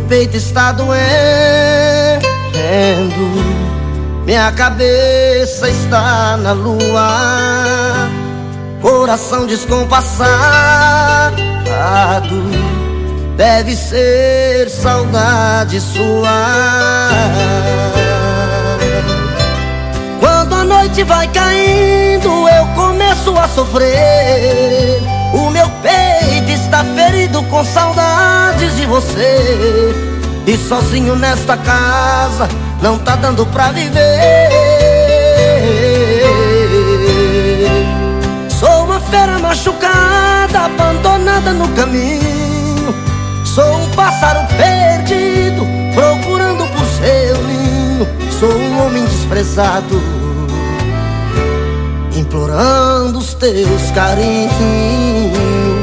peito está doendo, minha cabeça está na lua, coração descompassado, deve ser saudade sua. Quando a noite vai caindo, eu começo a sofrer. O meu peito está ferido com saudades de você. E sozinho nesta casa não tá dando pra viver. Sou uma fera machucada, abandonada no caminho. Sou um pássaro perdido, procurando por seu ninho. Sou um homem desprezado, implorando os teus carinhos.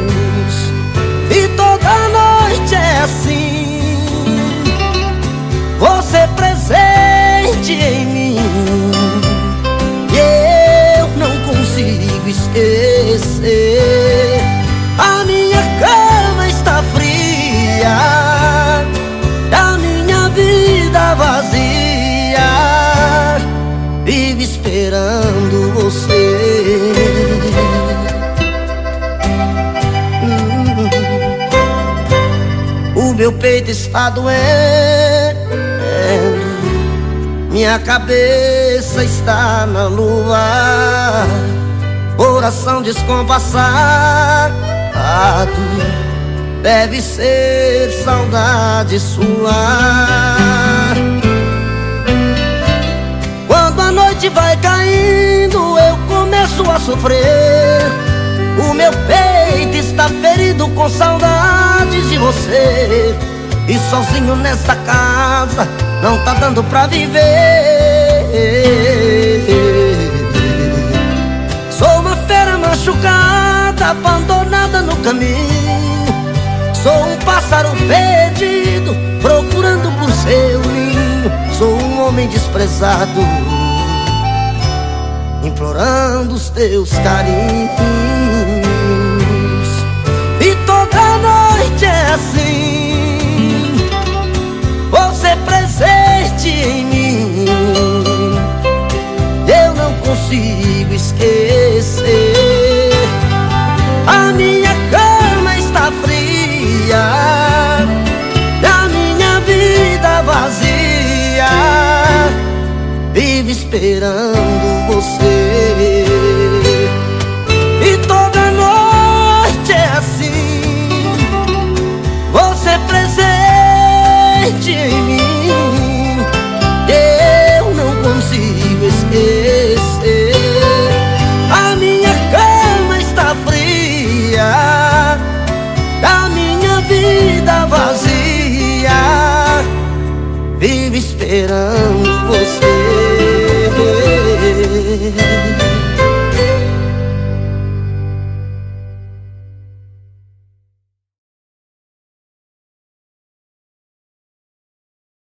Você. Hum. O meu peito está doendo, minha cabeça está na lua, coração descompassado, deve ser saudade sua. A sofrer. O meu peito está ferido com saudades de você. E sozinho nesta casa não tá dando pra viver. Sou uma fera machucada, abandonada no caminho. Sou um pássaro perdido, procurando por seu ninho. Sou um homem desprezado, implorando os teus carinhos. E toda noite é assim, você presente em mim. Eu não consigo esquecer. A minha cama está fria, a minha vida vazia, vive esperando você. esperando você.